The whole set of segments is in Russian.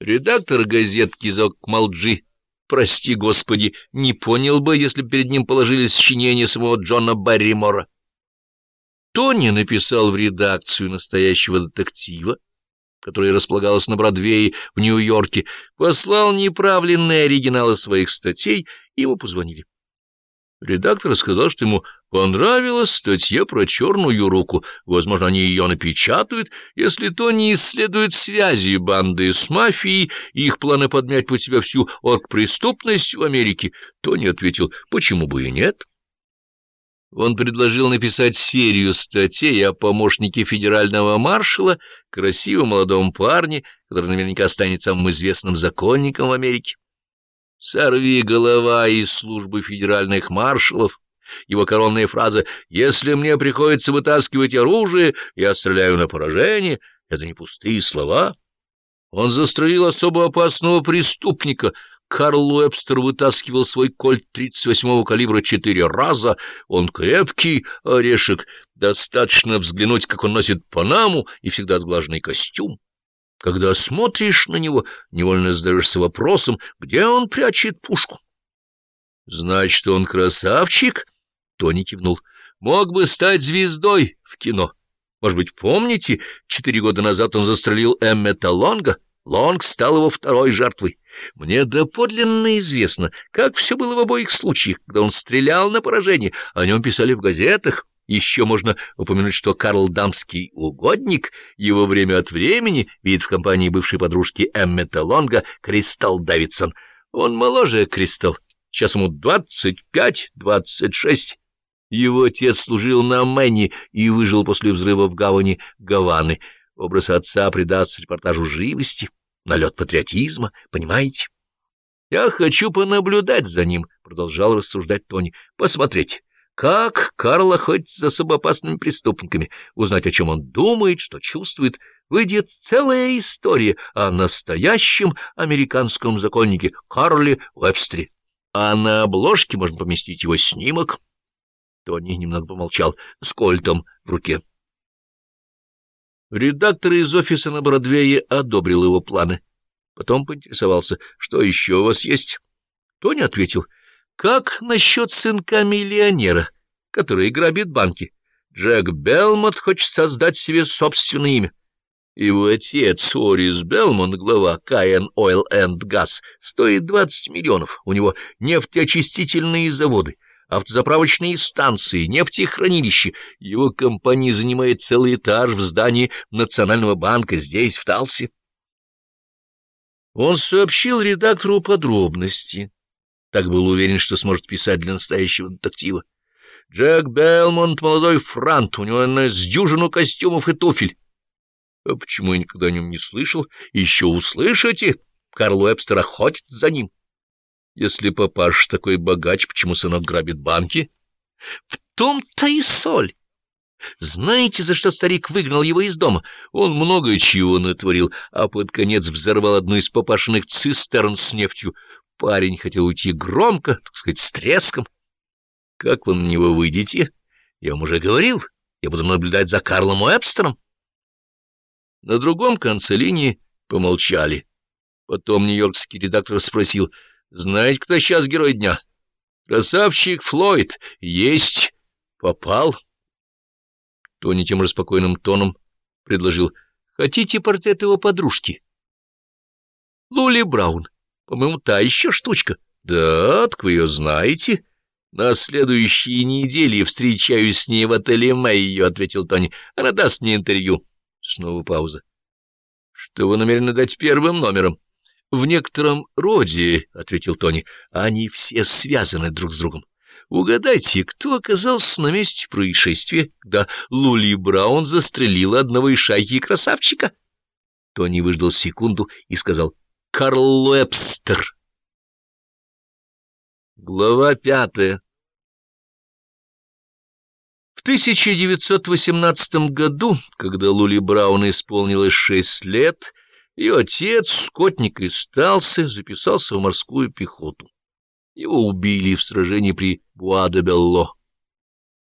Редактор газетки Зок-Малджи, прости господи, не понял бы, если бы перед ним положили сочинение самого Джона Барримора. Тони написал в редакцию настоящего детектива, которая располагалась на Бродвее в Нью-Йорке, послал неправленные оригиналы своих статей, и ему позвонили. Редактор сказал, что ему понравилась статья про черную руку. Возможно, они ее напечатают, если то не исследует связи банды с мафией и их планы подмять под себя всю оргпреступность в Америке. Тони ответил, почему бы и нет. Он предложил написать серию статей о помощнике федерального маршала, красивом молодом парне, который наверняка станет самым известным законником в Америке. Сорви голова из службы федеральных маршалов. Его коронная фраза «Если мне приходится вытаскивать оружие, я стреляю на поражение» — это не пустые слова. Он застрелил особо опасного преступника. Карл Уэбстер вытаскивал свой кольт 38-го калибра четыре раза. Он крепкий орешек. Достаточно взглянуть, как он носит панаму и всегда отглаженный костюм. Когда смотришь на него, невольно задаешься вопросом, где он прячет пушку. — Значит, он красавчик? — Тони кивнул. — Мог бы стать звездой в кино. Может быть, помните, четыре года назад он застрелил Эммета Лонга? Лонг стал его второй жертвой. Мне доподлинно известно, как все было в обоих случаях, когда он стрелял на поражение. О нем писали в газетах. Еще можно упомянуть, что Карл Дамский угодник его время от времени видит в компании бывшей подружки Эммета Лонга Кристал Давидсон. Он моложе Кристал, сейчас ему двадцать пять, двадцать шесть. Его отец служил на Мэне и выжил после взрыва в гавани Гаваны. Образ отца придаст репортажу живости, налет патриотизма, понимаете? — Я хочу понаблюдать за ним, — продолжал рассуждать Тони, — посмотреть. Как Карл охотится особо опасными преступниками, узнать, о чем он думает, что чувствует, выйдет целая история о настоящем американском законнике Карле Уэбстре. А на обложке можно поместить его снимок. Тони немного помолчал с кольтом в руке. Редактор из офиса на Бродвее одобрил его планы. Потом поинтересовался, что еще у вас есть. Тони ответил — как насчет сынка миллионера, который грабит банки? Джек Белмонт хочет создать себе собственное имя. Его отец, Орис Белмонт, глава Каен Ойл энд Газ, стоит 20 миллионов. У него нефтеочистительные заводы, автозаправочные станции, нефтехранилища. Его компания занимает целый этаж в здании Национального банка здесь, в Талсе. Он сообщил редактору подробности так был уверен, что сможет писать для настоящего детектива. Джек Белмонт — молодой франт, у него на с дюжину костюмов и туфель. А почему я никогда о нем не слышал? Еще услышите? Карл Уэбстер охотит за ним. Если папаш такой богач, почему сынок грабит банки? В том-то и соль. Знаете, за что старик выгнал его из дома? Он много чего натворил, а под конец взорвал одну из папашиных цистерн с нефтью. Парень хотел уйти громко, так сказать, с треском. Как вы на него выйдете? Я вам уже говорил, я буду наблюдать за Карлом Уэбстером. На другом конце линии помолчали. Потом нью-йоркский редактор спросил, знаете, кто сейчас герой дня? Красавчик Флойд. Есть. Попал. Тони тем же спокойным тоном предложил, хотите портрет его подружки? Лули Браун. По-моему, та еще штучка. Да, так вы ее знаете. На следующей неделе встречаюсь с ней в отеле Мэйо, — ответил Тони. Она даст мне интервью. Снова пауза. Что вы намерены дать первым номером? В некотором роде, — ответил Тони, — они все связаны друг с другом. Угадайте, кто оказался на месте происшествия, когда Лули Браун застрелила одного из шайки красавчика? Тони выждал секунду и сказал — Карл Уэбстер. Глава пятая В 1918 году, когда Лули Браун исполнилось шесть лет, ее отец, скотник из Талсы, записался в морскую пехоту. Его убили в сражении при Буа-де-Белло.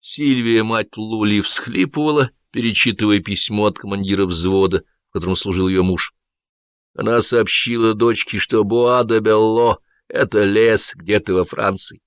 Сильвия, мать Лули, всхлипывала, перечитывая письмо от командира взвода, в котором служил ее муж. Она сообщила дочке, что Буа-де-Белло — это лес где-то во Франции.